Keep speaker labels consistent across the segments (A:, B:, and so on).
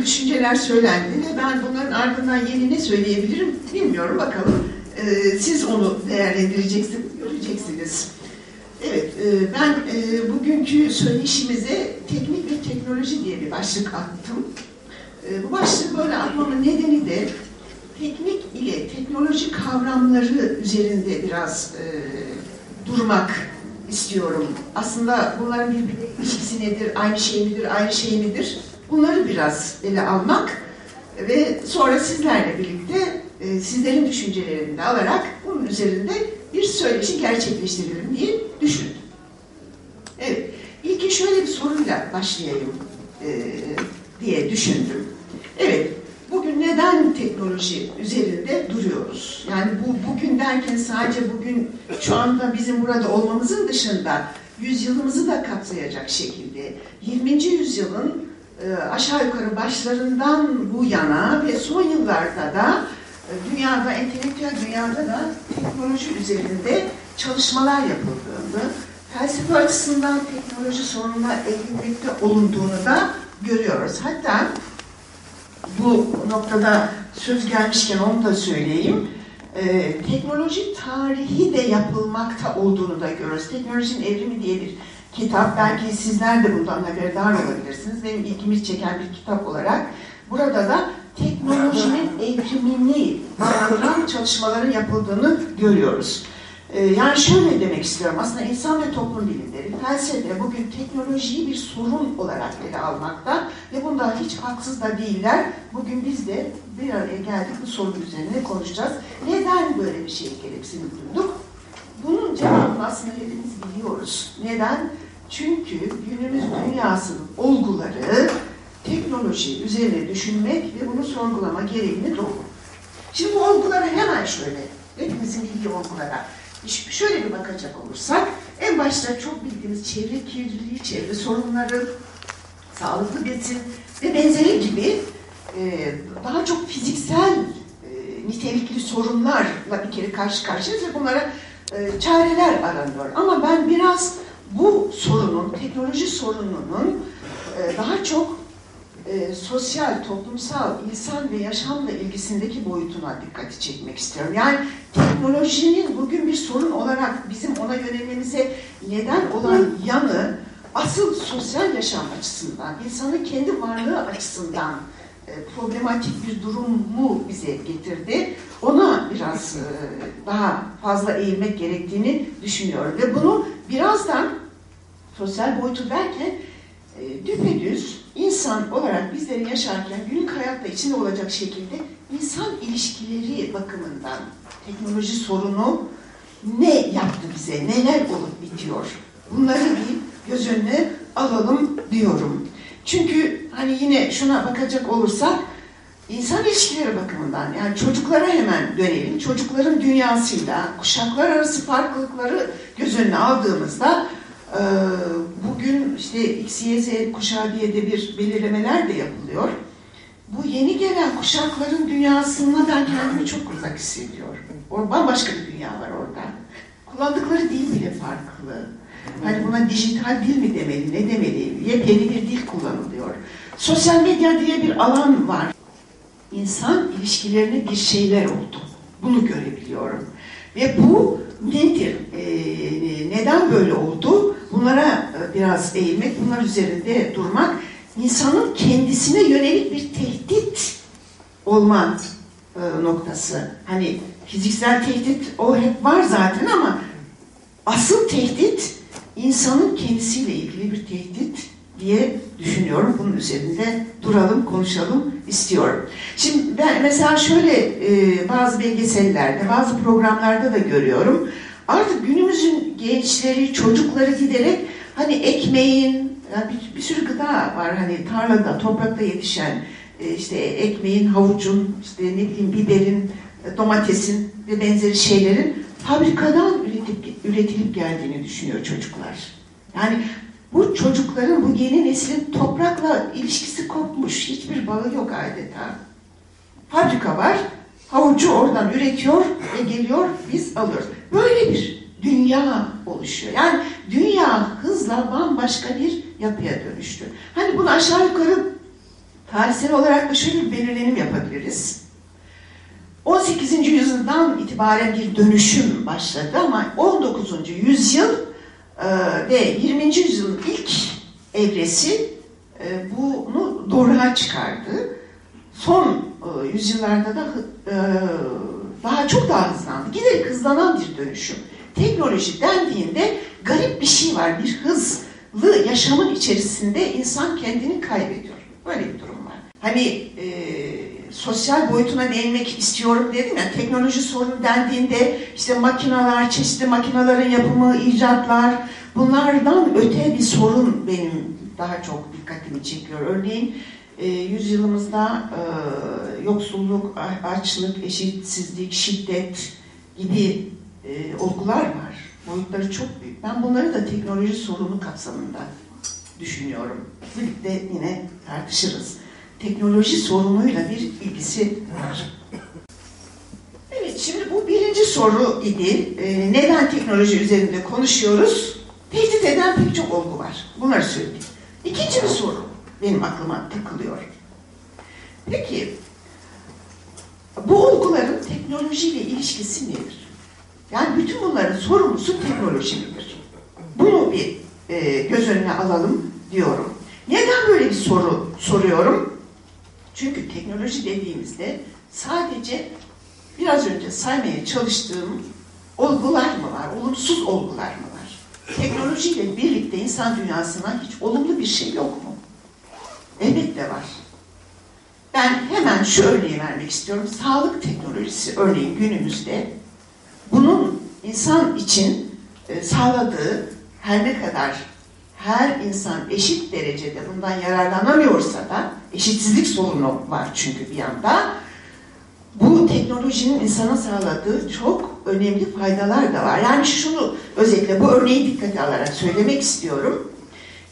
A: takım düşünceler söylendi ve ben bunların ardından yeni ne söyleyebilirim bilmiyorum bakalım. E, siz onu değerlendireceksiniz, göreceksiniz. Evet, e, ben e, bugünkü söyleşimize teknik ve teknoloji diye bir başlık attım. E, bu başlığı böyle atmamın nedeni de teknik ile teknoloji kavramları üzerinde biraz e, durmak istiyorum. Aslında bunların birbirine ilişkisi nedir, aynı şey midir, ayrı şey midir? Bunları biraz ele almak ve sonra sizlerle birlikte e, sizlerin düşüncelerini de alarak bunun üzerinde bir söyleşi gerçekleştirelim diye düşündüm. Evet, ilki şöyle bir soruyla başlayayım e, diye düşündüm. Evet, bugün neden teknoloji üzerinde duruyoruz? Yani bu bugün derken sadece bugün şu anda bizim burada olmamızın dışında yüzyılımızı da kapsayacak şekilde 20. yüzyılın aşağı yukarı başlarından bu yana ve son yıllarda da e, dünyada, entelektüel dünyada da teknoloji üzerinde çalışmalar yapıldığını, felsefe açısından teknoloji sorununa eğilmekte olunduğunu da görüyoruz. Hatta bu noktada söz gelmişken onu da söyleyeyim. Ee, teknoloji tarihi de yapılmakta olduğunu da görüyoruz. Teknolojinin evrimi diye bir kitap. Belki sizler de bundan haberdar olabilirsiniz. Benim ilgimi çeken bir kitap olarak. Burada da teknolojinin evrimini anlatan çalışmaların yapıldığını görüyoruz. Ee, yani şöyle demek istiyorum, aslında insan ve toplum bilimleri, felsefe bugün teknolojiyi bir sorun olarak ele almakta ve bunda hiç haksız da değiller. Bugün biz de bir araya geldik bu sorun üzerine konuşacağız. Neden böyle bir şey gereksinim duyduk? Bunun cevabını aslında hepimiz biliyoruz. Neden? Çünkü günümüz dünyasının olguları teknoloji üzerine düşünmek ve bunu sorgulama gereğini doğurur. Şimdi bu olguları hemen şöyle, hepimizin bildiği olgulara şöyle bir bakacak olursak, en başta çok bildiğimiz çevre kirliliği, çevre sorunları, sağlıklı besin ve benzeri gibi e, daha çok fiziksel e, nitelikli sorunlarla bir kere karşı karşıyayız ve bunlara e, çareler aranıyor. Ama ben biraz bu sorunun, teknoloji sorununun e, daha çok e, sosyal, toplumsal, insan ve yaşamla ilgisindeki boyutuna dikkati çekmek istiyorum. Yani teknolojinin bugün bir sorun olarak bizim ona yönelmemize neden olan yanı asıl sosyal yaşam açısından, insanın kendi varlığı açısından e, problematik bir durumu bize getirdi. Ona biraz e, daha fazla eğilmek gerektiğini düşünüyorum. Ve bunu birazdan sosyal boyutu derken e, düpedüz insan olarak bizlerin yaşarken günlük hayatta içinde olacak şekilde insan ilişkileri bakımından teknoloji sorunu ne yaptı bize, neler olup bitiyor? Bunları bir göz önüne alalım diyorum. Çünkü hani yine şuna bakacak olursak insan ilişkileri bakımından yani çocuklara hemen dönelim. Çocukların dünyasıyla kuşaklar arası farklılıkları göz önüne aldığımızda bugün işte X, Y, Z kuşağı diye de bir belirlemeler de yapılıyor. Bu yeni gelen kuşakların dünyasında ben kendimi çok uzak hissediyorum. Or bambaşka bir dünya var orada. Kullandıkları dil bile farklı. Hani buna dijital dil mi demeli, ne demeli? Yepyeni bir dil kullanılıyor. Sosyal medya diye bir alan var. İnsan ilişkilerine bir şeyler oldu. Bunu görebiliyorum. Ve bu nedir? Ee, neden böyle oldu? Bunlara biraz eğilmek, bunlar üzerinde durmak, insanın kendisine yönelik bir tehdit olma e, noktası. Hani fiziksel tehdit o hep var zaten ama asıl tehdit insanın kendisiyle ilgili bir tehdit diye düşünüyorum. Bunun üzerinde duralım, konuşalım istiyorum. Şimdi ben mesela şöyle e, bazı belgesellerde, bazı programlarda da görüyorum. Artık günümüzün gençleri, çocukları giderek hani ekmeğin, yani bir, bir sürü gıda var hani tarlada, toprakta yetişen e, işte ekmeğin, havucun, işte ne bileyim biberin, e, domatesin ve benzeri şeylerin fabrikadan üretip, üretilip geldiğini düşünüyor çocuklar. Yani bu çocukların, bu yeni neslin toprakla ilişkisi kopmuş. Hiçbir bağı yok adeta. Fabrika var, havucu oradan üretiyor ve geliyor, biz alıyoruz. Böyle bir dünya oluşuyor. Yani dünya hızla bambaşka bir yapıya dönüştü. Hani bunu aşağı yukarı tarihsel olarak da şöyle bir belirlenim yapabiliriz. 18. yüzyıldan itibaren bir dönüşüm başladı ama 19. yüzyıl e, ve 20. yüzyılın ilk evresi e, bunu doğruğa çıkardı. Son e, yüzyıllarda da daha çok daha hızlandı. Giderek hızlanan bir dönüşüm. Teknoloji dendiğinde garip bir şey var. Bir hızlı yaşamın içerisinde insan kendini kaybediyor. Böyle bir durum var. Hani e, sosyal boyutuna değinmek istiyorum dedim ya, teknoloji sorunu dendiğinde işte makineler, çeşitli makinelerin yapımı, icatlar, bunlardan öte bir sorun benim daha çok dikkatimi çekiyor. Örneğin e, yüzyılımızda e, yoksulluk, açlık, eşitsizlik, şiddet gibi e, olgular var. Boyutları çok büyük. Ben bunları da teknoloji sorunu kapsamında düşünüyorum. Birlikte yine tartışırız. Teknoloji sorunuyla bir ilgisi var. Evet, şimdi bu birinci soru idi. E, neden teknoloji üzerinde konuşuyoruz? Tehdit eden pek çok olgu var. Bunları söyleyeyim. İkinci bir soru benim aklıma takılıyor. Peki, bu olguların teknolojiyle ilişkisi nedir? Yani bütün bunların sorumlusu teknoloji midir? Bunu bir e, göz önüne alalım diyorum. Neden böyle bir soru soruyorum? Çünkü teknoloji dediğimizde sadece biraz önce saymaya çalıştığım olgular mı var, olumsuz olgular mı var? Teknolojiyle birlikte insan dünyasına hiç olumlu bir şey yok mu? Elbette var. Ben hemen şu örneği vermek istiyorum. Sağlık teknolojisi örneğin günümüzde bunun insan için e, sağladığı her ne kadar her insan eşit derecede bundan yararlanamıyorsa da eşitsizlik sorunu var çünkü bir yanda. Bu teknolojinin insana sağladığı çok önemli faydalar da var. Yani şunu özellikle bu örneği dikkate alarak söylemek istiyorum.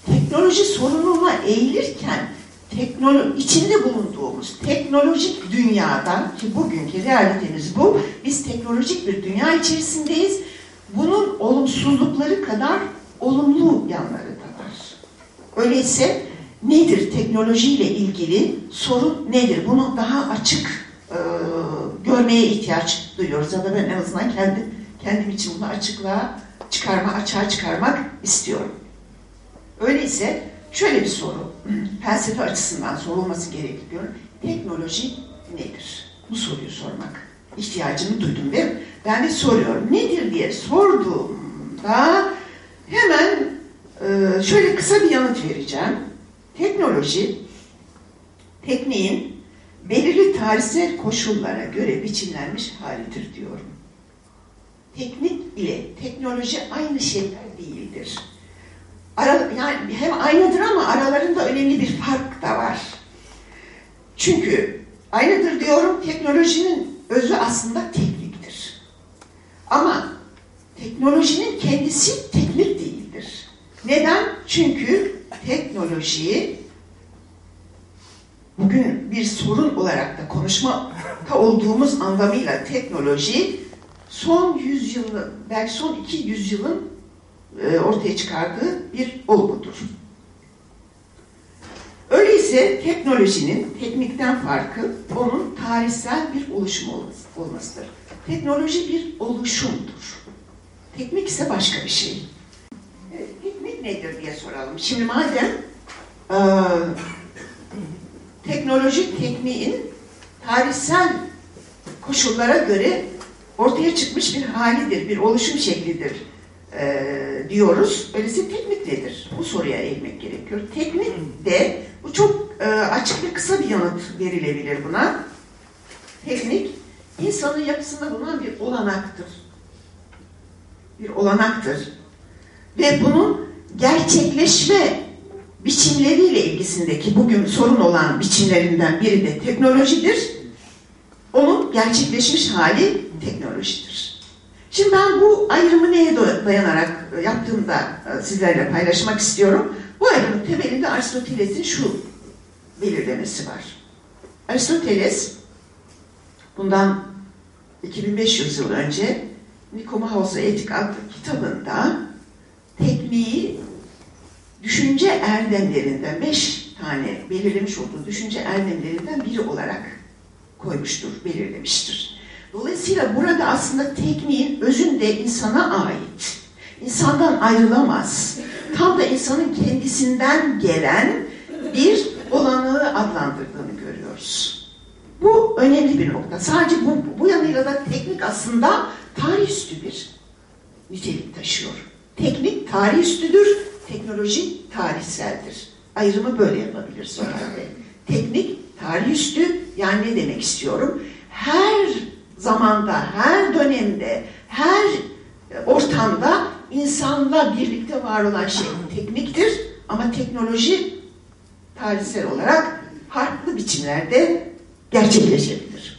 A: Teknoloji sorununa eğilirken teknolo içinde bulunduğumuz teknolojik dünyada ki bugünkü realitemiz bu. Biz teknolojik bir dünya içerisindeyiz. Bunun olumsuzlukları kadar olumlu yanları da var. Öyleyse nedir teknolojiyle ilgili sorun nedir? Bunu daha açık e, görmeye ihtiyaç duyuyoruz. Ya da ben en azından kendi, kendim için bunu açıklığa çıkarma, açığa çıkarmak istiyorum. Öyleyse şöyle bir soru, felsefe açısından sorulması gerekiyor. Teknoloji nedir? Bu soruyu sormak ihtiyacını duydum ve ben de soruyorum. Nedir diye sorduğumda hemen e, şöyle kısa bir yanıt vereceğim. Teknoloji, tekniğin belirli tarihsel koşullara göre biçimlenmiş halidir diyorum. Teknik ile teknoloji aynı şeyler değildir. Ara, yani hem aynıdır ama aralarında önemli bir fark da var. Çünkü aynıdır diyorum, teknolojinin özü aslında tekniktir. Ama teknolojinin kendisi teknik değildir. Neden? Çünkü teknolojiyi bugün bir sorun olarak da konuşmakta olduğumuz anlamıyla teknoloji son yüzyılın, belki son iki yüzyılın e, ortaya çıkardığı bir olgudur. Öyleyse teknolojinin teknikten farkı onun tarihsel bir oluşum olmasıdır. Teknoloji bir oluşumdur. Teknik ise başka bir şey. Evet, teknik nedir diye soralım. Şimdi madem e, teknoloji tekniğin tarihsel koşullara göre ortaya çıkmış bir halidir, bir oluşum şeklidir e, diyoruz. Öyleyse teknik nedir? Bu soruya eğilmek gerekiyor. Teknik de, bu çok e, açık ve kısa bir yanıt verilebilir buna. Teknik, insanın yapısında bulunan bir olanaktır. Bir olanaktır. Ve bunun gerçekleşme biçimleriyle ilgisindeki bugün sorun olan biçimlerinden biri de teknolojidir. Onun gerçekleşmiş hali teknolojidir. Şimdi ben bu ayrımı neye dayanarak yaptığımda e, sizlerle paylaşmak istiyorum. Bu ayrımın temelinde Aristoteles'in şu belirlemesi var. Aristoteles bundan 2500 yıl önce Nikomahosa Etik adlı kitabında tekniği düşünce erdemlerinden beş tane belirlemiş olduğu düşünce erdemlerinden biri olarak koymuştur, belirlemiştir. Dolayısıyla burada aslında tekniğin özünde insana ait. İnsandan ayrılamaz. Tam da insanın kendisinden gelen bir olanı adlandırdığını görüyoruz. Bu önemli bir nokta. Sadece bu, bu yanıyla da teknik aslında tarihüstü bir nitelik taşıyor. Teknik tarihüstüdür, teknoloji tarihseldir. Ayrımı böyle yapabiliriz herhalde. Teknik tarihüstü yani ne demek istiyorum? Her zamanda, her dönemde, her ortamda insanla birlikte var olan şey tekniktir. Ama teknoloji tarihsel olarak farklı biçimlerde gerçekleşebilir.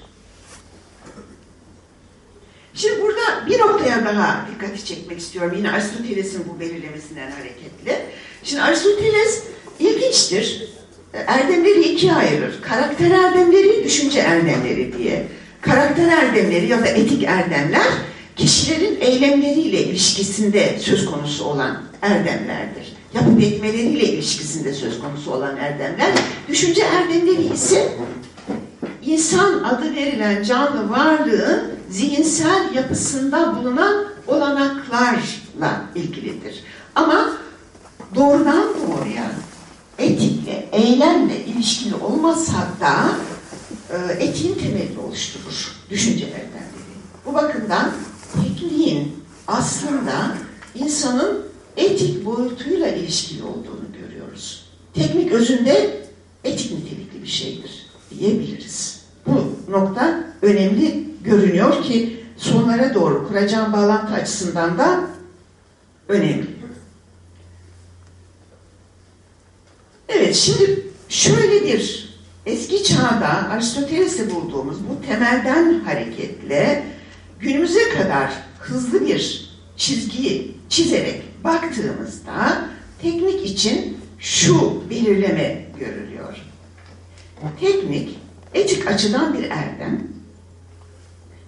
A: Şimdi burada bir noktaya daha dikkati çekmek istiyorum. Yine Aristoteles'in bu belirlemesinden hareketle. Şimdi Aristoteles ilginçtir. Erdemleri ikiye ayırır. Karakter erdemleri, düşünce erdemleri diye. Karakter erdemleri ya da etik erdemler kişilerin eylemleriyle ilişkisinde söz konusu olan erdemlerdir. Yapıp etmeleriyle ilişkisinde söz konusu olan erdemler. Düşünce erdemleri ise insan adı verilen canlı varlığın zihinsel yapısında bulunan olanaklarla ilgilidir. Ama doğrudan doğruya etikle, eylemle ilişkili olmasa da e, etiğin temelini oluşturur düşüncelerden biri. Bu bakımdan tekniğin aslında insanın etik boyutuyla ilişkili olduğunu görüyoruz. Teknik özünde etik nitelikli bir şeydir diyebiliriz. Bu nokta önemli görünüyor ki sonlara doğru kuracağım bağlantı açısından da önemli. Evet şimdi şöyle bir eski çağda Aristoteles'te bulduğumuz bu temelden hareketle günümüze kadar hızlı bir çizgiyi çizerek baktığımızda teknik için şu belirleme görülüyor. Teknik etik açıdan bir erdem,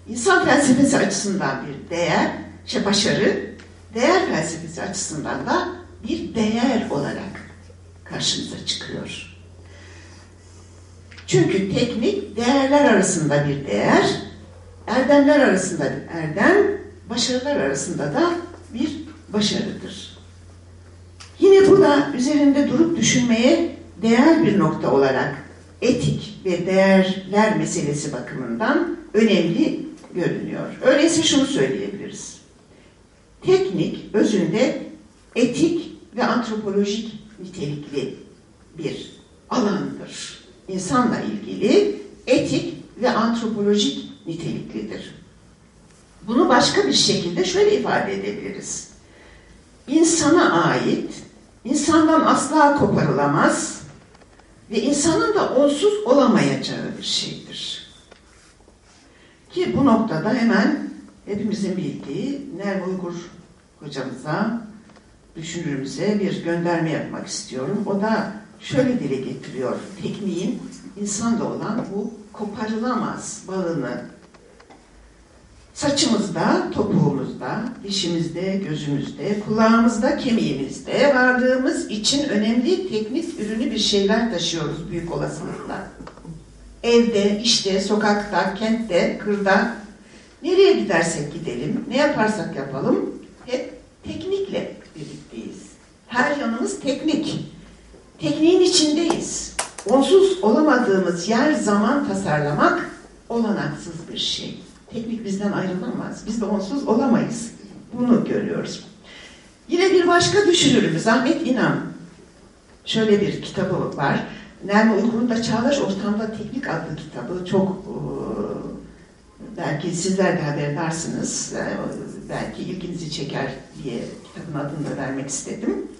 A: insan felsefesi açısından bir değer, şey başarı, değer felsefesi açısından da bir değer olarak karşımıza çıkıyor. Çünkü teknik değerler arasında bir değer, erdemler arasında bir erdem, başarılar arasında da bir başarıdır. Yine bu da üzerinde durup düşünmeye değer bir nokta olarak etik ve değerler meselesi bakımından önemli görünüyor. Öyleyse şunu söyleyebiliriz. Teknik özünde etik ve antropolojik nitelikli bir alandır. İnsanla ilgili etik ve antropolojik niteliklidir. Bunu başka bir şekilde şöyle ifade edebiliriz. İnsana ait, insandan asla koparılamaz ve insanın da onsuz olamayacağı bir şeydir. Ki bu noktada hemen hepimizin bildiği Nerv Uygur hocamıza, düşünürümüze bir gönderme yapmak istiyorum. O da şöyle dile getiriyor. Tekniğin insanda olan bu koparılamaz bağını saçımızda, topuğumuzda, dişimizde, gözümüzde, kulağımızda, kemiğimizde varlığımız için önemli teknik ürünü bir şeyler taşıyoruz büyük olasılıkla. Evde, işte, sokakta, kentte, kırda, nereye gidersek gidelim, ne yaparsak yapalım hep teknikle birlikteyiz. Her yanımız teknik. Tekniğin içindeyiz. Onsuz olamadığımız yer zaman tasarlamak olanaksız bir şey. Teknik bizden ayrılamaz. Biz de onsuz olamayız. Bunu görüyoruz. Yine bir başka düşünürümüz Ahmet İnan. Şöyle bir kitabı var. Nermin Uygur'un da Çağdaş Ortamda Teknik adlı kitabı çok belki sizler de haberdarsınız. Belki ilginizi çeker diye kitabın adını da vermek istedim.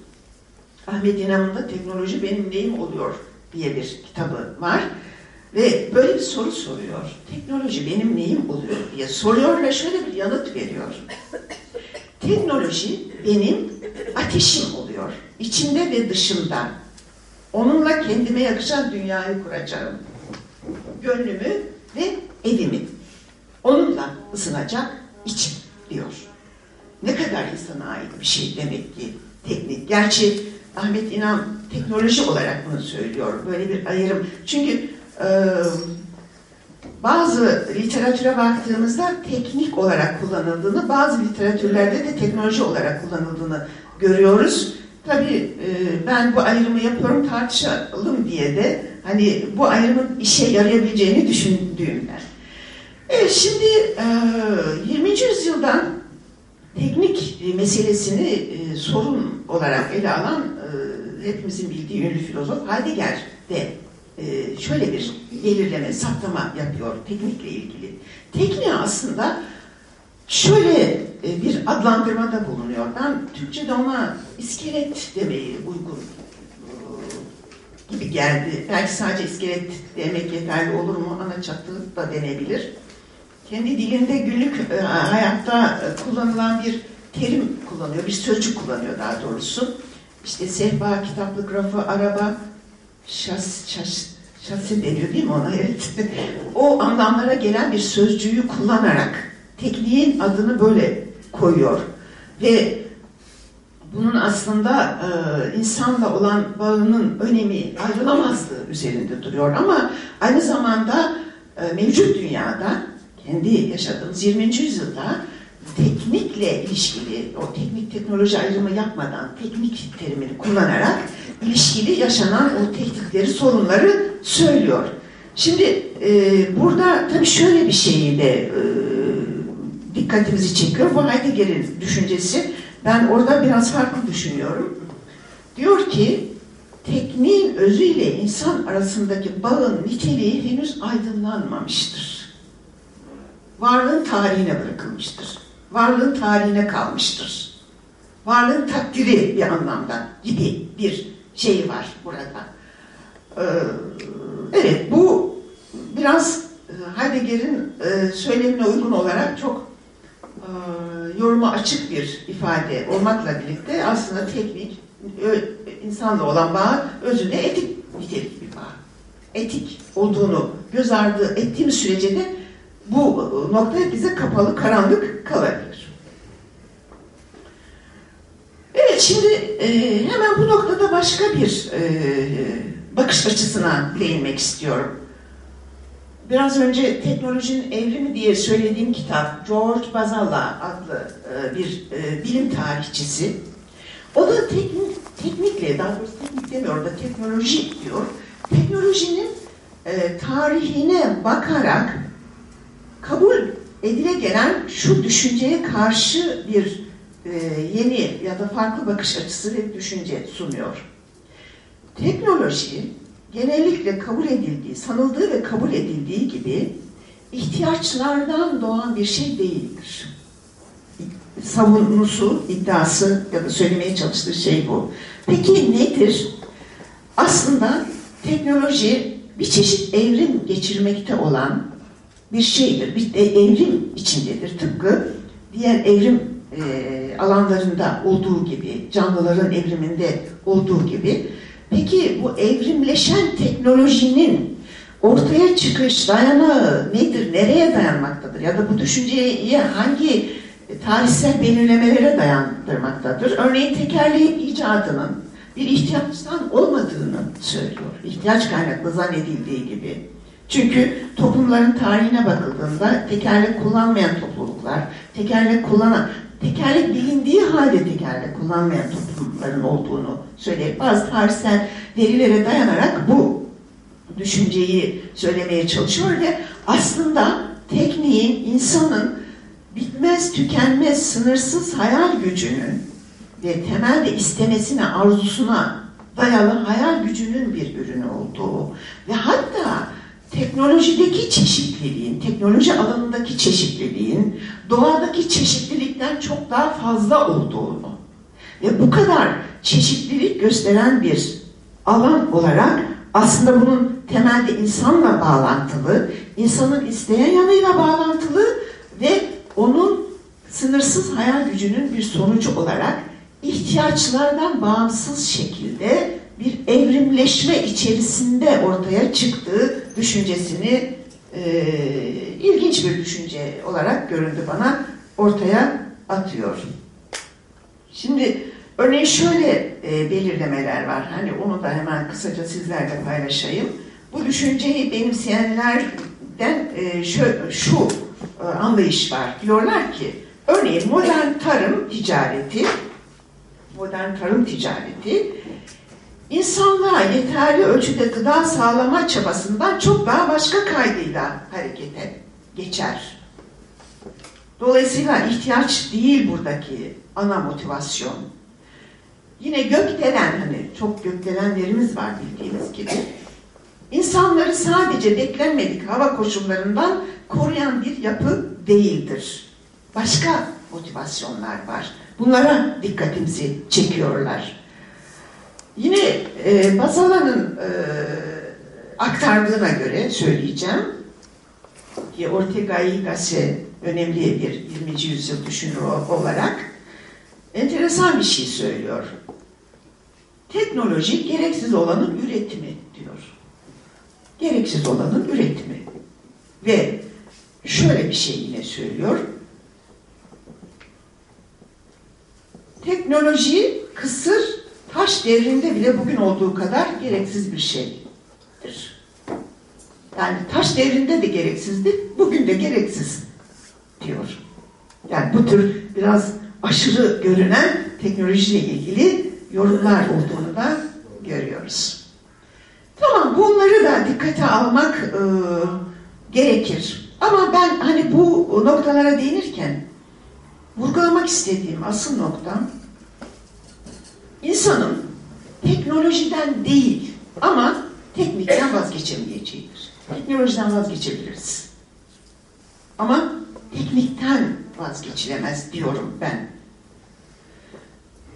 A: Ahmet İnan'ın da Teknoloji Benim Neyim Oluyor diye bir kitabı var. Ve böyle bir soru soruyor. Teknoloji benim neyim oluyor diye soruyor ve şöyle bir yanıt veriyor. Teknoloji benim ateşim oluyor. İçinde ve dışında. Onunla kendime yakışan dünyayı kuracağım. Gönlümü ve evimi. Onunla ısınacak içim. diyor. Ne kadar insana ait bir şey demek ki teknik. Gerçi Ahmet İnan teknoloji olarak bunu söylüyor. Böyle bir ayrım. Çünkü e, bazı literatüre baktığımızda teknik olarak kullanıldığını, bazı literatürlerde de teknoloji olarak kullanıldığını görüyoruz. Tabii e, ben bu ayrımı yapıyorum tartışalım diye de hani bu ayrımın işe yarayabileceğini düşündüğümden. Evet şimdi e, 20. yüzyıldan teknik meselesini e, sorun olarak ele alan hepimizin bildiği ünlü filozof Heidegger de e, şöyle bir belirleme, saptama yapıyor teknikle ilgili. Tekniğe aslında şöyle e, bir adlandırmada bulunuyor. Ben Türkçe'de ona iskelet demeyi uygun e, gibi geldi. Belki sadece iskelet demek yeterli olur mu? Ana çatı da denebilir. Kendi dilinde günlük e, hayatta kullanılan bir terim kullanıyor, bir sözcük kullanıyor daha doğrusu. İşte sehpa, kitaplık, rafı, araba, şas, şas, şasi deniyor değil mi ona? Evet. o anlamlara gelen bir sözcüğü kullanarak tekniğin adını böyle koyuyor. Ve bunun aslında e, insanla olan bağının önemi ayrılamazlığı üzerinde duruyor. Ama aynı zamanda e, mevcut dünyada, kendi yaşadığımız 20. yüzyılda teknikle ilişkili, o teknik teknoloji ayrımı yapmadan teknik terimini kullanarak ilişkili yaşanan o teknikleri, sorunları söylüyor. Şimdi e, burada tabii şöyle bir şeyi de e, dikkatimizi çekiyor. Bu Heidegger'in düşüncesi. Ben orada biraz farklı düşünüyorum. Diyor ki tekniğin özüyle insan arasındaki bağın niteliği henüz aydınlanmamıştır. Varlığın tarihine bırakılmıştır. Varlığın tarihine kalmıştır. Varlığın takdiri bir anlamda gibi bir şey var burada. Ee, evet bu biraz Heidegger'in e, söylemine uygun olarak çok e, yoruma açık bir ifade olmakla birlikte aslında teknik insanla olan bağ özünde etik nitelik bir bağ. Etik olduğunu göz ardı ettiğimiz sürece de bu nokta bize kapalı, karanlık kalabilir. Evet, şimdi e, hemen bu noktada başka bir e, bakış açısına değinmek istiyorum. Biraz önce teknolojinin evrimi diye söylediğim kitap George Bazalla adlı e, bir bilim tarihçisi. O da teknik, teknikle, daha doğrusu teknik demiyor da teknoloji diyor. Teknolojinin tarihine bakarak kabul edile gelen şu düşünceye karşı bir e, yeni ya da farklı bakış açısı ve düşünce sunuyor. Teknoloji genellikle kabul edildiği, sanıldığı ve kabul edildiği gibi ihtiyaçlardan doğan bir şey değildir. Savunusu, iddiası ya da söylemeye çalıştığı şey bu. Peki nedir? Aslında teknoloji bir çeşit evrim geçirmekte olan bir şeydir. Bir de evrim içindedir. Tıpkı diğer evrim e, alanlarında olduğu gibi, canlıların evriminde olduğu gibi Peki bu evrimleşen teknolojinin ortaya çıkış dayanağı nedir? Nereye dayanmaktadır? Ya da bu düşünceyi hangi tarihsel belirlemelere dayandırmaktadır? Örneğin tekerleğin icadının bir ihtiyaçtan olmadığını söylüyor. İhtiyaç kaynaklı zannedildiği gibi. Çünkü toplumların tarihine bakıldığında tekerlek kullanmayan topluluklar, tekerlek kullanan, tekerlek bilindiği halde tekerlek kullanmayan toplumların olduğunu söyleyip bazı tarihsel verilere dayanarak bu düşünceyi söylemeye çalışıyor ve aslında tekniğin insanın bitmez tükenmez sınırsız hayal gücünün ve temelde istemesine arzusuna dayalı hayal gücünün bir ürünü olduğu ve hatta teknolojideki çeşitliliğin, teknoloji alanındaki çeşitliliğin doğadaki çeşitlilikten çok daha fazla olduğunu ve bu kadar çeşitlilik gösteren bir alan olarak aslında bunun temelde insanla bağlantılı, insanın isteyen yanıyla bağlantılı ve onun sınırsız hayal gücünün bir sonucu olarak ihtiyaçlardan bağımsız şekilde bir evrimleşme içerisinde ortaya çıktığı düşüncesini e, ilginç bir düşünce olarak göründü bana. ortaya atıyor. Şimdi örneğin şöyle e, belirlemeler var. Hani onu da hemen kısaca sizlerle paylaşayım. Bu düşünceyi benimseyenlerden e, şu, şu e, anlayış var. Diyorlar ki örneğin modern tarım ticareti modern tarım ticareti insanlığa yeterli ölçüde gıda sağlama çabasından çok daha başka kaydıyla harekete geçer. Dolayısıyla ihtiyaç değil buradaki ana motivasyon. Yine gökdelen hani çok gökdelenlerimiz var bildiğiniz gibi. İnsanları sadece beklenmedik hava koşullarından koruyan bir yapı değildir. Başka motivasyonlar var. Bunlara dikkatimizi çekiyorlar. Yine e, Bazala'nın e, aktardığına göre söyleyeceğim ki Ortega y Gasset önemli bir 20. yüzyıl düşünür olarak enteresan bir şey söylüyor. Teknoloji gereksiz olanın üretimi diyor. Gereksiz olanın üretimi. Ve şöyle bir şey yine söylüyor. Teknoloji kısır taş devrinde bile bugün olduğu kadar gereksiz bir şeydir. Yani taş devrinde de gereksizdi, bugün de gereksiz diyor. Yani bu tür biraz aşırı görünen teknolojiyle ilgili yorumlar olduğunu da görüyoruz. Tamam bunları da dikkate almak e, gerekir. Ama ben hani bu noktalara değinirken vurgulamak istediğim asıl nokta insanın teknolojiden değil ama teknikten vazgeçemeyeceğidir. Teknolojiden vazgeçebiliriz. Ama teknikten vazgeçilemez diyorum ben.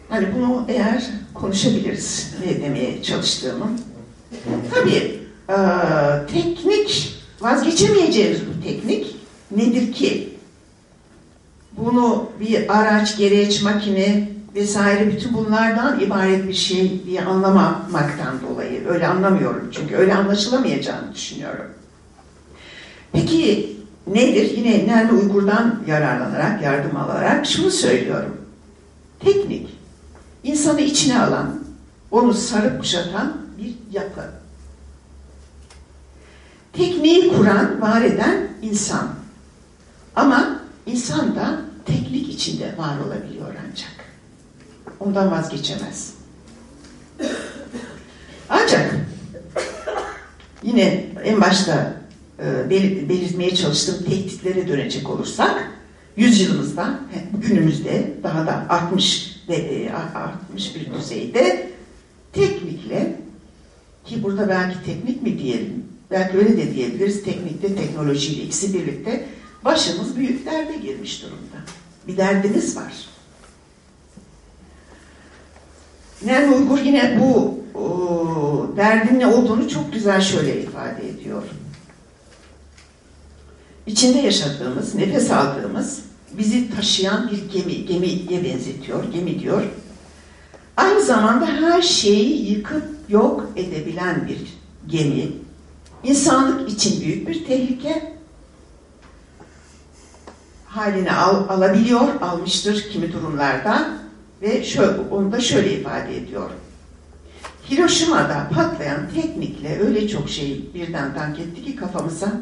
A: Hani bunu eğer konuşabiliriz ne demeye çalıştığımı. Tabii e, teknik, vazgeçemeyeceğimiz bu teknik nedir ki? Bunu bir araç, gereç, makine vesaire bütün bunlardan ibaret bir şey diye anlamamaktan dolayı öyle anlamıyorum. Çünkü öyle anlaşılamayacağını düşünüyorum. Peki nedir? Yine Nermi Uygur'dan yararlanarak, yardım alarak şunu söylüyorum. Teknik, insanı içine alan, onu sarıp kuşatan bir yapı. Tekniği kuran, var eden insan. Ama insan da teknik içinde var olabiliyor ancak. Ondan vazgeçemez. Ancak yine en başta e, belirtmeye çalıştığım tehditlere dönecek olursak yüzyılımızda günümüzde daha da artmış de, artmış bir düzeyde teknikle ki burada belki teknik mi diyelim belki öyle de diyebiliriz teknikle teknolojiyle ikisi birlikte başımız büyük derde girmiş durumda. Bir derdimiz var. Nermin Uygur yine bu o, derdin ne olduğunu çok güzel şöyle ifade ediyor. İçinde yaşadığımız, nefes aldığımız, bizi taşıyan bir gemi, gemiye benzetiyor, gemi diyor. Aynı zamanda her şeyi yıkıp yok edebilen bir gemi. İnsanlık için büyük bir tehlike haline al, alabiliyor, almıştır kimi durumlarda ve şöyle, onu da şöyle ifade ediyor. Hiroşima'da patlayan teknikle öyle çok şey birden dank etti ki kafamıza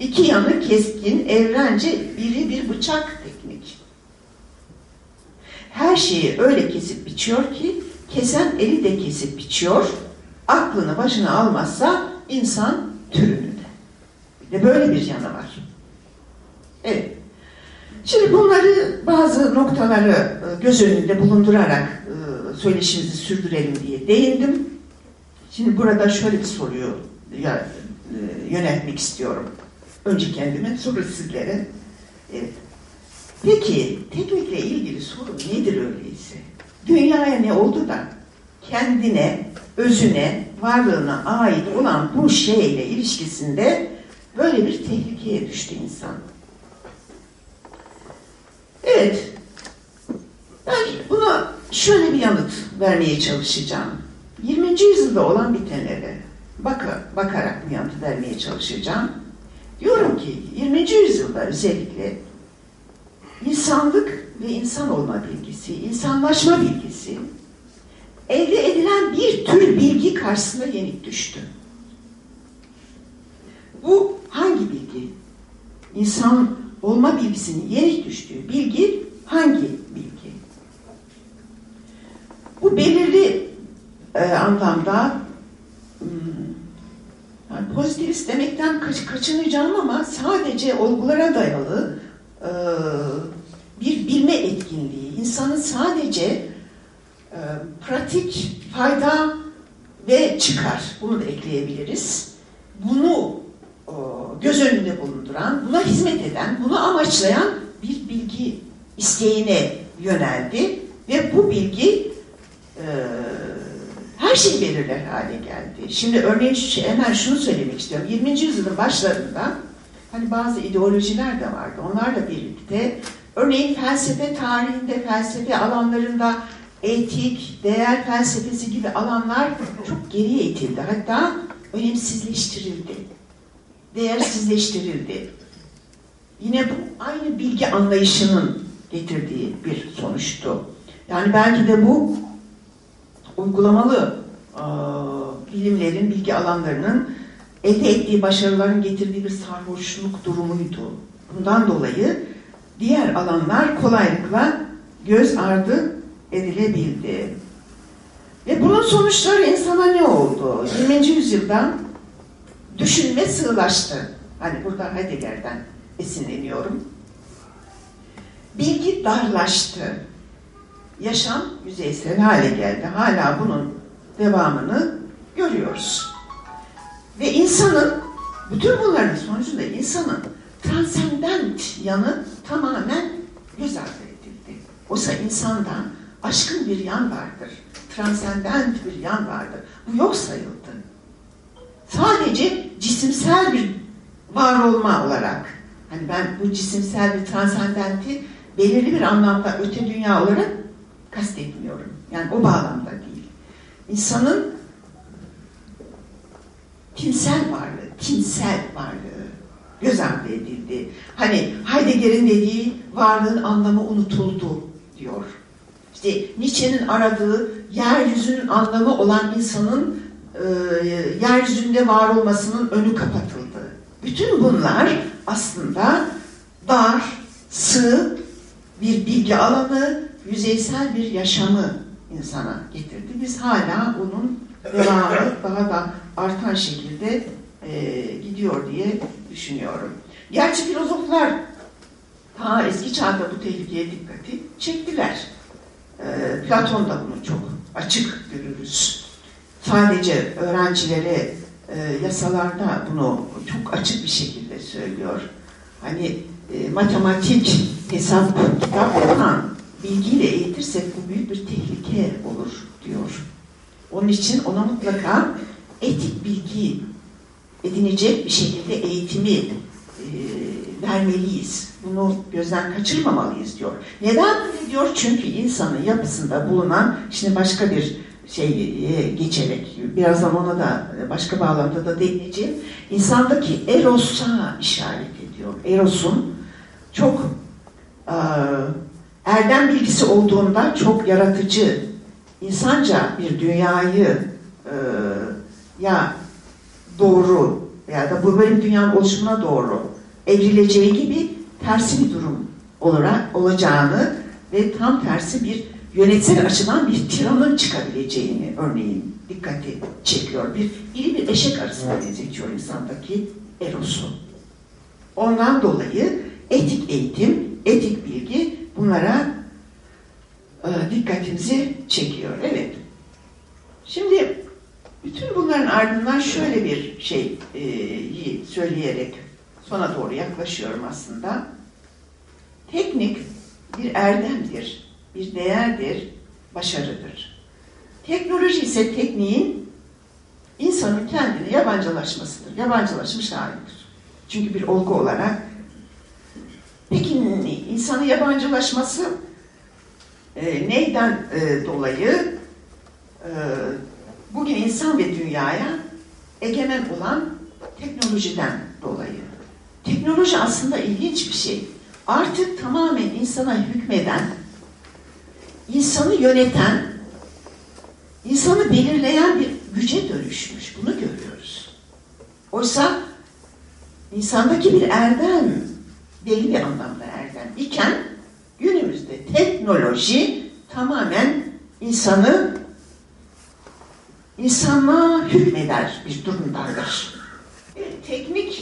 A: iki yanı keskin, evrence iri bir bıçak teknik. Her şeyi öyle kesip biçiyor ki kesen eli de kesip biçiyor. Aklını başına almazsa insan türünü de. Bir böyle bir yanı var. Evet. Şimdi bunları bazı noktaları e, göz önünde bulundurarak e, söyleşimizi sürdürelim diye değindim. Şimdi burada şöyle bir soruyu e, yöneltmek istiyorum. Önce kendime, sonra sizlere. Evet. Peki, teknikle ilgili sorun nedir öyleyse? Dünyaya ne oldu da kendine, özüne, varlığına ait olan bu şeyle ilişkisinde böyle bir tehlikeye düştü insan. Evet. Ben buna şöyle bir yanıt vermeye çalışacağım. 20. yüzyılda olan bitenlere baka, bakarak bu yanıtı vermeye çalışacağım. Diyorum ki 20. yüzyılda özellikle insanlık ve insan olma bilgisi, insanlaşma bilgisi elde edilen bir tür bilgi karşısında yenik düştü. Bu hangi bilgi? İnsan olma bilgisinin yenik düştüğü bilgi hangi bilgi? Bu belirli e, anlamda hmm, yani pozitivist demekten kaç, kaçınacağım ama sadece olgulara dayalı e, bir bilme etkinliği, insanın sadece e, pratik fayda ve çıkar, bunu da ekleyebiliriz. Bunu e, göz önünde bulunduran, buna hizmet eden, bunu amaçlayan bir bilgi isteğine yöneldi ve bu bilgi e, her şeyi belirler hale geldi. Şimdi örneğin şu, hemen şunu söylemek istiyorum. 20. yüzyılın başlarında hani bazı ideolojiler de vardı. Onlarla birlikte örneğin felsefe tarihinde, felsefe alanlarında etik, değer felsefesi gibi alanlar çok geriye itildi. Hatta önemsizleştirildi. Değersizleştirildi. Yine bu aynı bilgi anlayışının getirdiği bir sonuçtu. Yani belki de bu uygulamalı e, bilimlerin, bilgi alanlarının elde ettiği başarıların getirdiği bir sarhoşluk durumuydu. Bundan dolayı diğer alanlar kolaylıkla göz ardı edilebildi. Ve bunun sonuçları insana ne oldu? 20. yüzyılda düşünme sığlaştı. Hani burada Heidegger'den esinleniyorum. Bilgi darlaştı. Yaşam yüzeysel hale geldi. Hala bunun devamını görüyoruz. Ve insanın, bütün bunların sonucunda insanın transcendent yanı tamamen göz ardı edildi. Oysa insanda aşkın bir yan vardır. Transcendent bir yan vardır. Bu yok sayıldı. Sadece cisimsel bir var olma olarak, hani ben bu cisimsel bir transcendenti belirli bir anlamda öte dünya olarak kastetmiyorum. Yani o bağlamda değil. İnsanın tinsel varlığı, tinsel varlığı göz ardı edildi. Hani Heidegger'in dediği varlığın anlamı unutuldu diyor. İşte Nietzsche'nin aradığı yeryüzünün anlamı olan insanın yeryüzünde var olmasının önü kapatıldı. Bütün bunlar aslında dar, sığ bir bilgi alanı, yüzeysel bir yaşamı insana getirdi. Biz hala onun devamı daha da artan şekilde e, gidiyor diye düşünüyorum. Gerçi filozoflar ta eski çağda bu tehlikeye dikkati çektiler. E, Platon da bunu çok açık görürüz. Sadece öğrencilere e, yasalarda bunu çok açık bir şekilde söylüyor. Hani e, matematik hesap kitap yapan bilgiyle eğitirsek bu büyük bir tehlike olur diyor. Onun için ona mutlaka etik bilgi edinecek bir şekilde eğitimi e, vermeliyiz. Bunu gözden kaçırmamalıyız diyor. Neden diyor? Çünkü insanın yapısında bulunan, şimdi başka bir şey geçerek, birazdan ona da başka bağlamda da değineceğim. İnsandaki erosa işaret ediyor. Erosun çok e, erdem bilgisi olduğunda çok yaratıcı, insanca bir dünyayı e, ya doğru ya da bu benim dünyanın oluşumuna doğru evrileceği gibi tersi bir durum olarak olacağını ve tam tersi bir yönetsel açıdan bir tiranın çıkabileceğini örneğin dikkati çekiyor. Bir iri bir eşek arasında benzetiyor insandaki erosu. Ondan dolayı etik eğitim, etik bilgi bunlara e, dikkatimizi çekiyor. Evet. Şimdi bütün bunların ardından şöyle bir şeyi e, söyleyerek sona doğru yaklaşıyorum aslında. Teknik bir erdemdir, bir değerdir, başarıdır. Teknoloji ise tekniğin insanın kendine yabancılaşmasıdır. Yabancılaşmış halidir. Çünkü bir olgu olarak peki insanın yabancılaşması e, neyden e, dolayı? E, bugün insan ve dünyaya egemen olan teknolojiden dolayı. Teknoloji aslında ilginç bir şey. artık tamamen insana hükmeden, insanı yöneten, insanı belirleyen bir güce dönüşmüş. Bunu görüyoruz. Oysa insandaki bir erdem, belli bir anlamda erdem iken günümüzde teknoloji tamamen insanı insanlığa hükmeder bir durumdadır. Teknikle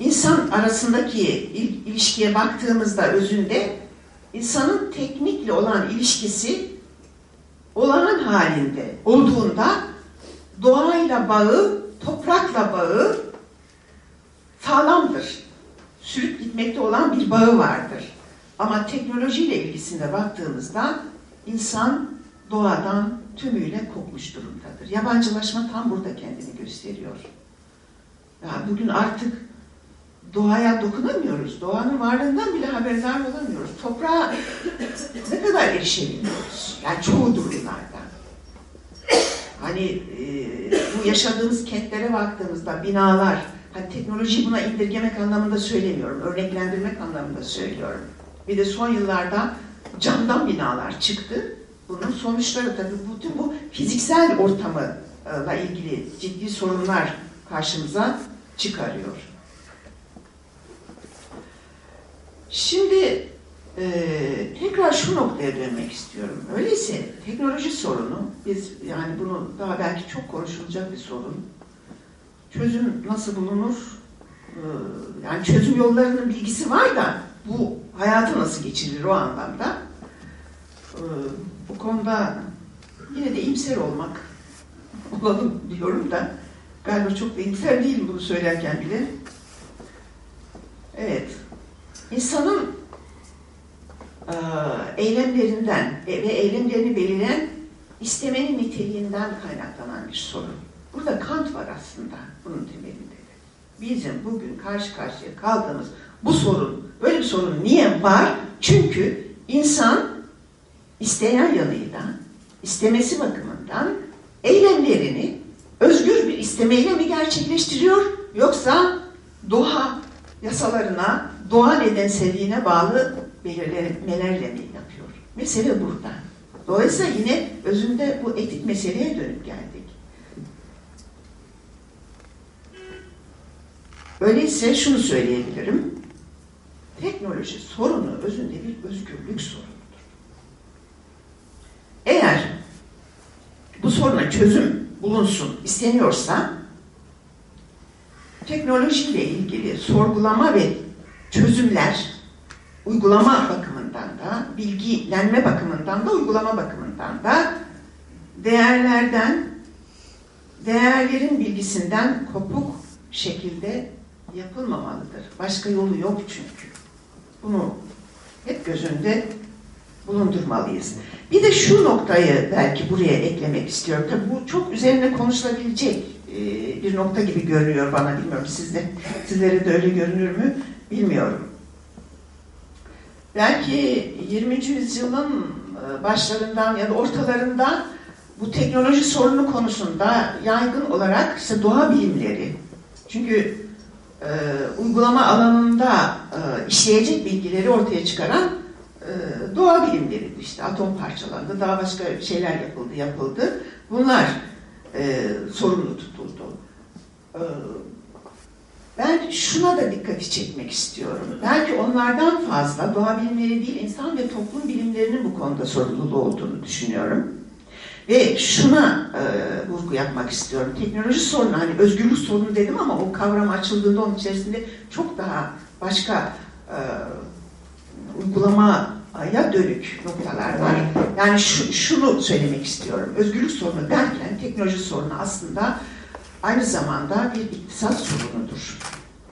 A: insan arasındaki il, ilişkiye baktığımızda özünde insanın teknikle olan ilişkisi olağan halinde olduğunda doğayla bağı, toprakla bağı sağlamdır. Sürüp gitmekte olan bir bağı vardır. Ama teknolojiyle ilgisine baktığımızda insan doğadan tümüyle kopmuş durumdadır. Yabancılaşma tam burada kendini gösteriyor. Ya bugün artık doğaya dokunamıyoruz. Doğanın varlığından bile haberdar olamıyoruz. Toprağa ne kadar erişebiliyoruz? Yani çoğu durumlarda. Hani e, bu yaşadığımız kentlere baktığımızda binalar, hani teknolojiyi buna indirgemek anlamında söylemiyorum, örneklendirmek anlamında söylüyorum. Bir de son yıllarda camdan binalar çıktı. Bunun sonuçları tabii bütün bu fiziksel ortamla ilgili ciddi sorunlar karşımıza çıkarıyor. Şimdi e, tekrar şu noktaya dönmek istiyorum. Öyleyse teknoloji sorunu, biz yani bunu daha belki çok konuşulacak bir sorun. Çözüm nasıl bulunur? E, yani çözüm yollarının bilgisi var da bu hayatı nasıl geçirilir o anlamda? E, bu konuda yine de imser olmak olalım diyorum da galiba çok da imser değilim bunu söylerken bile. Evet. İnsanın e, eylemlerinden ve eylemlerini belirleyen istemenin niteliğinden kaynaklanan bir sorun. Burada Kant var aslında bunun temelinde. Bizim bugün karşı karşıya kaldığımız bu sorun, böyle bir sorun niye var? Çünkü insan isteyen yanıyla, istemesi bakımından eylemlerini özgür bir istemeyle mi gerçekleştiriyor yoksa doğa yasalarına, doğa nedenselliğine bağlı belirlemelerle mi yapıyor? Mesele burada. Dolayısıyla yine özünde bu etik meseleye dönüp geldik. Öyleyse şunu söyleyebilirim. Teknoloji sorunu özünde bir özgürlük sorunudur. Eğer bu soruna çözüm bulunsun isteniyorsa teknolojiyle ilgili sorgulama ve çözümler uygulama bakımından da, bilgilenme bakımından da, uygulama bakımından da değerlerden, değerlerin bilgisinden kopuk şekilde yapılmamalıdır. Başka yolu yok çünkü. Bunu hep göz önünde bulundurmalıyız. Bir de şu noktayı belki buraya eklemek istiyorum. Tabii bu çok üzerine konuşulabilecek bir nokta gibi görünüyor bana. Bilmiyorum sizde, sizlere de öyle görünür mü bilmiyorum. Belki 20. yüzyılın e, başlarından ya da ortalarından bu teknoloji sorunu konusunda yaygın olarak işte doğa bilimleri. Çünkü e, uygulama alanında e, işleyecek bilgileri ortaya çıkaran e, doğa bilimleri işte atom parçalandı, daha başka şeyler yapıldı, yapıldı. Bunlar e, sorumlu tutuldu. E, ben şuna da dikkati çekmek istiyorum. Belki onlardan fazla doğa bilimleri değil, insan ve toplum bilimlerinin bu konuda sorumluluğu olduğunu düşünüyorum. Ve şuna e, vurgu yapmak istiyorum. Teknoloji sorunu, hani özgürlük sorunu dedim ama o kavram açıldığında onun içerisinde çok daha başka e, uygulamaya dönük noktalar var. Yani şu, şunu söylemek istiyorum. Özgürlük sorunu derken teknoloji sorunu aslında aynı zamanda bir iktisat sorunudur.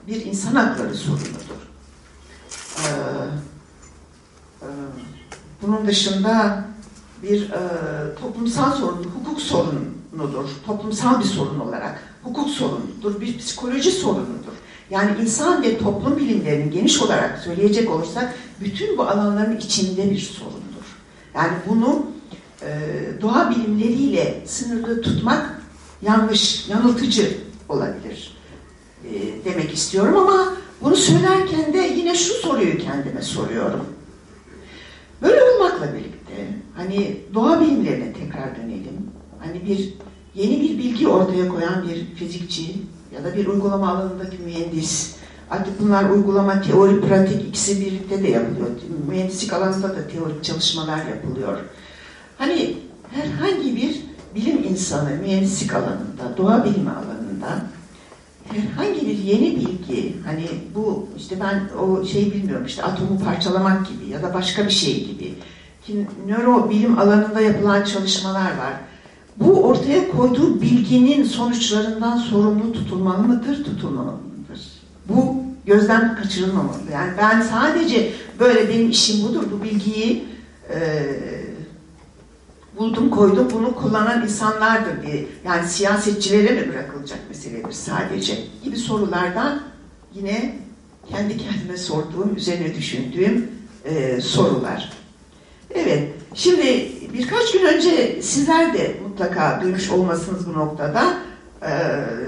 A: Bir insan hakları sorunudur. Ee, e, bunun dışında bir e, toplumsal sorun, hukuk sorunudur. Toplumsal bir sorun olarak. Hukuk sorunudur, bir psikoloji sorunudur. Yani insan ve toplum bilimlerinin geniş olarak söyleyecek olursak bütün bu alanların içinde bir sorundur. Yani bunu e, doğa bilimleriyle sınırlı tutmak yanlış, yanıltıcı olabilir e, demek istiyorum ama bunu söylerken de yine şu soruyu kendime soruyorum. Böyle olmakla birlikte hani doğa bilimlerine tekrar dönelim. Hani bir yeni bir bilgi ortaya koyan bir fizikçi ya da bir uygulama alanındaki mühendis. Artık bunlar uygulama, teori, pratik ikisi birlikte de yapılıyor. Mühendislik alanında da teorik çalışmalar yapılıyor. Hani herhangi bir bilim insanı mühendislik alanında, doğa bilimi alanında herhangi bir yeni bilgi, hani bu işte ben o şeyi bilmiyorum işte atomu parçalamak gibi ya da başka bir şey gibi ki nöro bilim alanında yapılan çalışmalar var. Bu ortaya koyduğu bilginin sonuçlarından sorumlu tutulmalı mıdır, tutulmamalı mıdır? Bu gözden kaçırılmamalı. Yani ben sadece böyle benim işim budur, bu bilgiyi e, buldum koydum bunu kullanan insanlardır diye yani siyasetçilere mi bırakılacak meseledir sadece gibi sorulardan yine kendi kendime sorduğum, üzerine düşündüğüm e, sorular. Evet, şimdi birkaç gün önce sizler de mutlaka duymuş olmasınız bu noktada. E,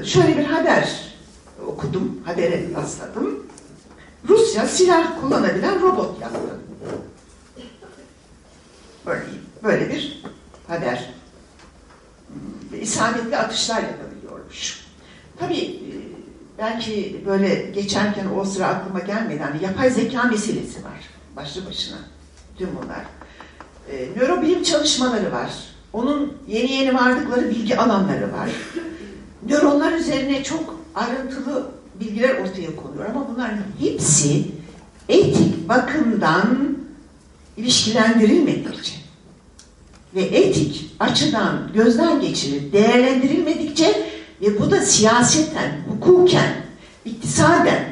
A: şöyle bir haber okudum, habere rastladım. Rusya silah kullanabilen robot yaptı. Örneğin böyle bir haber. Hmm, isabetli atışlar yapabiliyormuş. Tabii e, belki böyle geçerken o sıra aklıma gelmedi. Hani yapay zeka meselesi var. Başlı başına. Tüm bunlar. E, nörobilim çalışmaları var. Onun yeni yeni vardıkları bilgi alanları var. Nöronlar üzerine çok ayrıntılı bilgiler ortaya konuyor ama bunların hepsi etik bakımdan ilişkilendirilmedikçe ve etik açıdan gözden geçirilip değerlendirilmedikçe ve bu da siyaseten, hukuken, iktisaden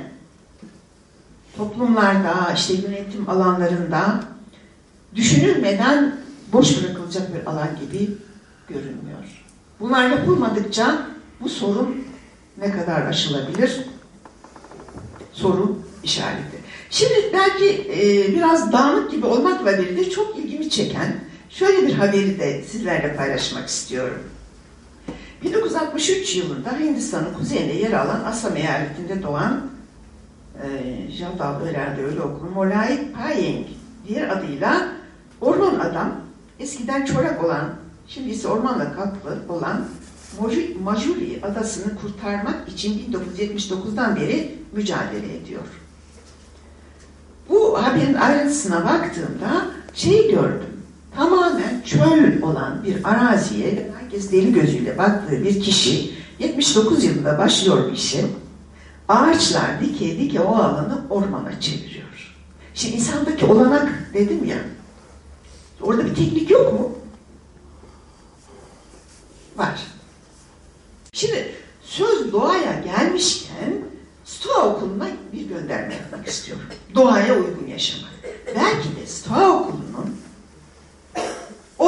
A: toplumlarda, işte yönetim alanlarında düşünülmeden boş bırakılacak bir alan gibi görünmüyor. Bunlar yapılmadıkça bu sorun ne kadar aşılabilir? Soru işareti. Şimdi belki e, biraz dağınık gibi olmakla birlikte çok ilgimi çeken şöyle bir haberi de sizlerle paylaşmak istiyorum. 1963 yılında Hindistan'ın kuzeyinde yer alan Assam eyaletinde doğan e, Jadal herhalde öyle okunur. Molay Payeng diğer adıyla Orman Adam eskiden çorak olan şimdi ise ormanla kaplı olan Majuli adasını kurtarmak için 1979'dan beri mücadele ediyor. Bu haberin ayrıntısına baktığımda şey gördüm. Çöl olan bir araziye herkes deli gözüyle baktığı bir kişi 79 yılında başlıyor bir işe. Ağaçlar dike dike o alanı ormana çeviriyor. Şimdi insandaki olanak dedim ya. Orada bir teknik yok mu? Var. Şimdi söz doğaya gelmişken Stoa okuluna bir gönderme yapmak istiyorum. Doğaya uygun yaşamak. Belki de Stoa okulunun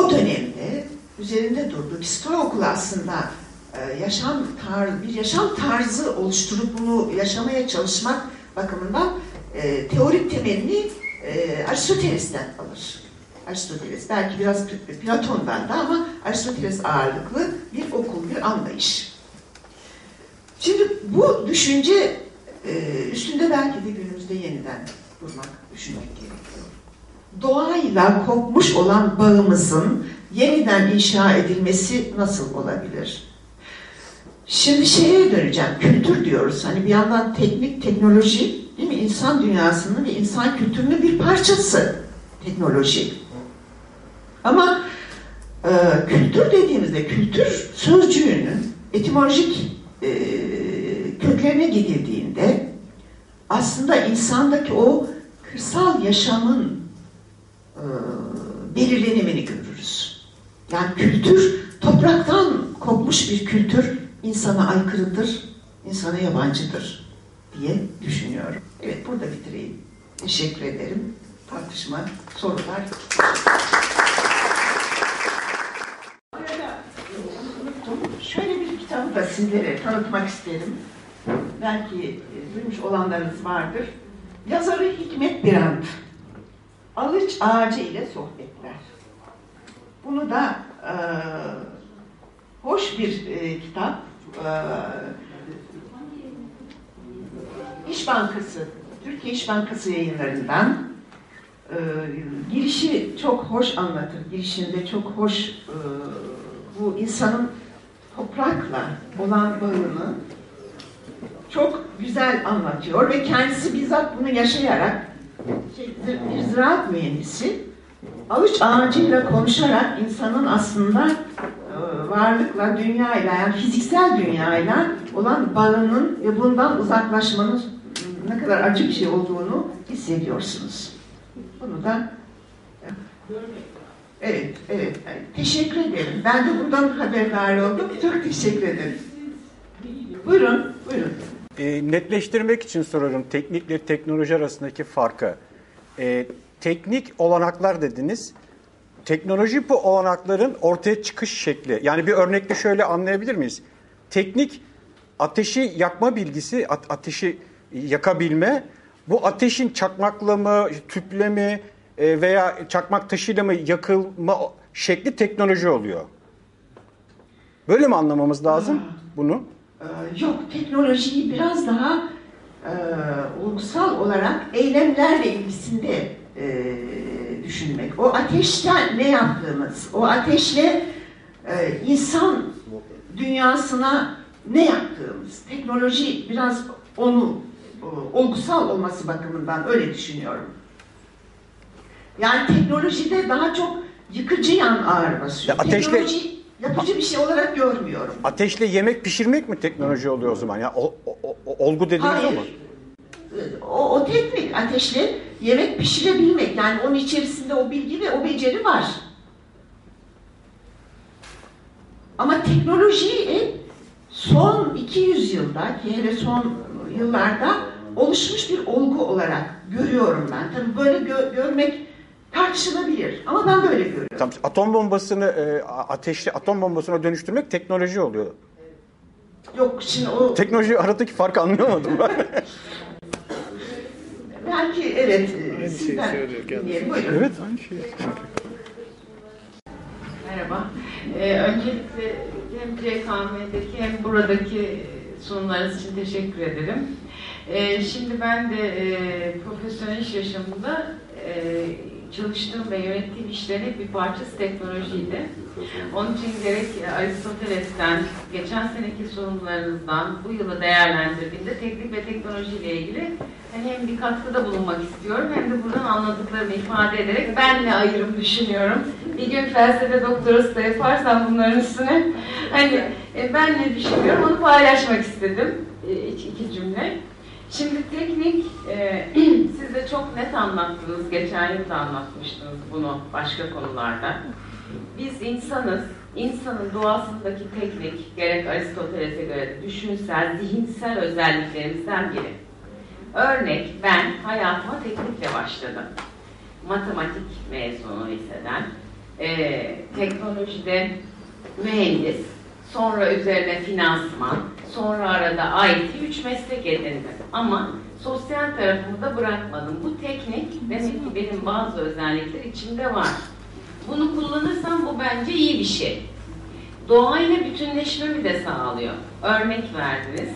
A: o dönemde üzerinde durduğu ki Stoa okulu aslında e, yaşam tar bir yaşam tarzı oluşturup bunu yaşamaya çalışmak bakımından e, teorik temelini e, Aristoteles'ten alır. Aristoteles belki biraz Platon'dan da ama Aristoteles ağırlıklı bir okul, bir anlayış. Şimdi bu düşünce e, üstünde belki de günümüzde yeniden durmak, düşünmek. Doğayla kopmuş olan bağımızın yeniden inşa edilmesi nasıl olabilir? Şimdi şeye döneceğim, kültür diyoruz. Hani bir yandan teknik, teknoloji, değil mi? İnsan dünyasının ve insan kültürünün bir parçası teknoloji. Ama e, kültür dediğimizde kültür sözcüğünün etimolojik e, köklerine gidildiğinde aslında insandaki o kırsal yaşamın belirlenimini görürüz. Yani kültür topraktan kopmuş bir kültür insana aykırıdır, insana yabancıdır diye düşünüyorum. Evet burada bitireyim. Teşekkür ederim. Tartışma, sorular. Şöyle bir kitabı da sizlere tanıtmak isterim. Belki e, duymuş olanlarınız vardır. Yazarı Hikmet Birant. Alıç Ağacı ile Sohbetler. Bunu da e, hoş bir e, kitap. E, İş Bankası, Türkiye İş Bankası yayınlarından e, girişi çok hoş anlatır. Girişinde çok hoş e, bu insanın toprakla olan bağını çok güzel anlatıyor ve kendisi bizzat bunu yaşayarak şey, bir ziraat mühendisi avuç ağacıyla konuşarak insanın aslında e, varlıkla, dünyayla, yani fiziksel dünyayla olan bağının ve bundan uzaklaşmanın ne kadar acı bir şey olduğunu hissediyorsunuz. Bunu da Evet, evet. Teşekkür ederim. Ben de bundan haberdar oldum. Çok teşekkür ederim. Buyurun, buyurun.
B: E, netleştirmek için soruyorum teknikle teknoloji arasındaki farkı. E, teknik olanaklar dediniz. Teknoloji bu olanakların ortaya çıkış şekli. Yani bir örnekle şöyle anlayabilir miyiz? Teknik ateşi yakma bilgisi, ateşi yakabilme, bu ateşin çakmakla mı, tüple mi e, veya çakmak taşıyla mı yakılma şekli teknoloji oluyor. Böyle mi anlamamız lazım bunu?
A: Ee, yok, teknolojiyi biraz daha e, olgusal olarak eylemlerle ilgisinde e, düşünmek. O ateşten ne yaptığımız, o ateşle e, insan dünyasına ne yaptığımız, teknoloji biraz onu e, olgusal olması bakımından öyle düşünüyorum. Yani teknolojide daha çok yıkıcı yan ağır basıyor.
B: Ya ateşle-
A: Teknoloji yapıcı bir şey olarak görmüyorum.
B: Ateşle yemek pişirmek mi teknoloji oluyor o zaman? Ya o, o- o- olgu dediğiniz o
A: Hayır.
B: mu?
A: O, o teknik ateşle yemek pişirebilmek. Yani onun içerisinde o bilgi ve o beceri var. Ama teknolojiyi hep son 200 yılda, ki hele son yıllarda oluşmuş bir olgu olarak görüyorum ben. Tabii böyle gö- görmek tartışılabilir ama ben böyle görüyorum.
B: Tamam, atom bombasını e, ateşli atom bombasına dönüştürmek teknoloji oluyor.
A: Yok şimdi o
B: Teknoloji aradaki farkı anlayamadım ben.
A: belki evet e,
C: Aynı şeyi söylüyor kendisi.
B: evet aynı şey.
D: Merhaba. Ee, öncelikle hem CKM'deki hem buradaki sunumlarınız için teşekkür ederim. Ee, şimdi ben de e, profesyonel iş yaşamında e, çalıştığım ve yönettiğim işlerin hep bir parçası teknolojiydi. Onun için gerek Aristoteles'ten, geçen seneki sunumlarınızdan bu yılı değerlendirdiğimde teknik ve teknoloji ile ilgili hani hem bir katkıda bulunmak istiyorum hem de buradan anladıklarımı ifade ederek benle ayrım düşünüyorum. Bir gün felsefe doktorası da yaparsam bunların üstüne hani e, ben ne düşünüyorum onu paylaşmak istedim. E, iki cümle. Şimdi teknik, e, siz de çok net anlattınız, geçen yıl da anlatmıştınız bunu başka konularda. Biz insanız, insanın doğasındaki teknik, gerek Aristoteles'e göre düşünsel, zihinsel özelliklerimizden biri. Örnek, ben hayatıma teknikle başladım. Matematik mezunu liseden, e, teknolojide mühendis, sonra üzerine finansman, sonra arada IT, üç meslek edindim. Ama sosyal tarafımı da bırakmadım. Bu teknik demek ki benim bazı özellikler içimde var. Bunu kullanırsam bu bence iyi bir şey. Doğayla bütünleşmemi de sağlıyor. Örnek verdiniz.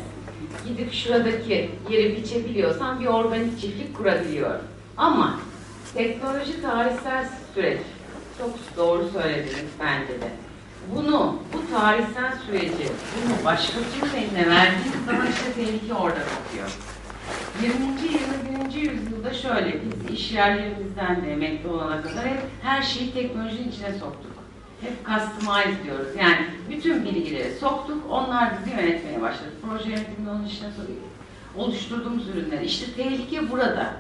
D: Gidip şuradaki yeri biçebiliyorsam bir organik çiftlik kurabiliyorum. Ama teknoloji tarihsel süreç. Çok doğru söylediniz bence de. Bunu, bu tarihsel süreci, bunu başkasının eline verdiğiniz zaman işte tehlike orada kopuyor. 20. 21. yüzyılda şöyle, biz iş yerlerimizden de emekli olana kadar hep her şeyi teknolojinin içine soktuk. Hep customize diyoruz. Yani bütün bilgileri soktuk, onlar bizi yönetmeye başladı. Proje yönetimini onun içine sokuyor. Oluşturduğumuz ürünler. İşte tehlike burada.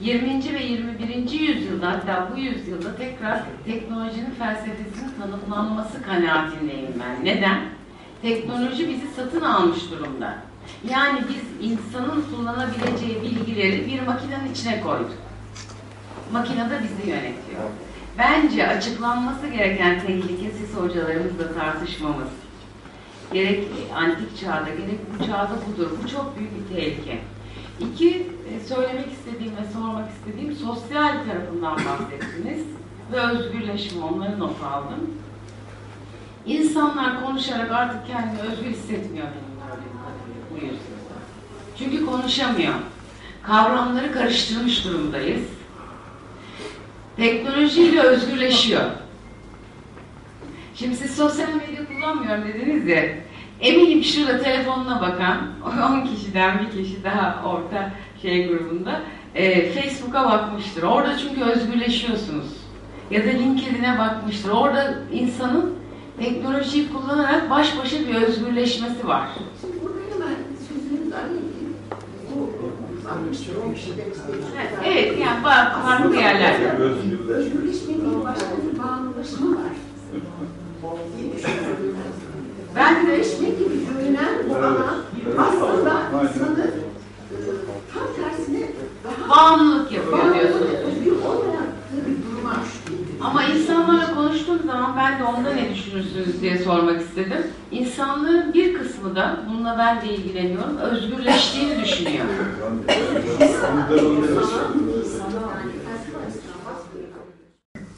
D: 20. ve 21. yüzyılda hatta bu yüzyılda tekrar teknolojinin felsefesinin tanımlanması kanaatindeyim ben. Neden? Teknoloji bizi satın almış durumda. Yani biz insanın kullanabileceği bilgileri bir makinenin içine koyduk. Makine de bizi yönetiyor. Bence açıklanması gereken tehlike siz hocalarımızla tartışmamız. Gerek antik çağda gerek bu çağda budur. Bu çok büyük bir tehlike. İki, söylemek istediğim ve sormak istediğim sosyal tarafından bahsettiniz ve özgürleşme onları not aldım. İnsanlar konuşarak artık kendini özgür hissetmiyor benim bu yüzyılda. Çünkü konuşamıyor. Kavramları karıştırmış durumdayız. Teknolojiyle özgürleşiyor. Şimdi siz sosyal medya kullanmıyorum dediniz ya. Eminim şurada telefonuna bakan 10 kişiden bir kişi daha orta şey grubunda e, Facebook'a bakmıştır. Orada çünkü özgürleşiyorsunuz. Ya da LinkedIn'e bakmıştır. Orada insanın teknolojiyi kullanarak baş başa bir özgürleşmesi var.
A: Şimdi burada hemen sözünüz arayayım. Bu
D: Evet yani farklı yerlerde.
A: özgürleşmenin başka bir bağımlılaşma var.
D: Ben de
A: gibi görünen bu alan aslında insanı e, tam tersine daha
D: bağımlılık yapıyor diyorsunuz. Ama insanlarla konuştuğum zaman ben de onda ne düşünürsünüz diye sormak istedim. İnsanlığın bir kısmı da, bununla ben de ilgileniyorum, özgürleştiğini düşünüyor.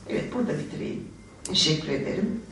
E: Evet burada bitireyim. Teşekkür ederim.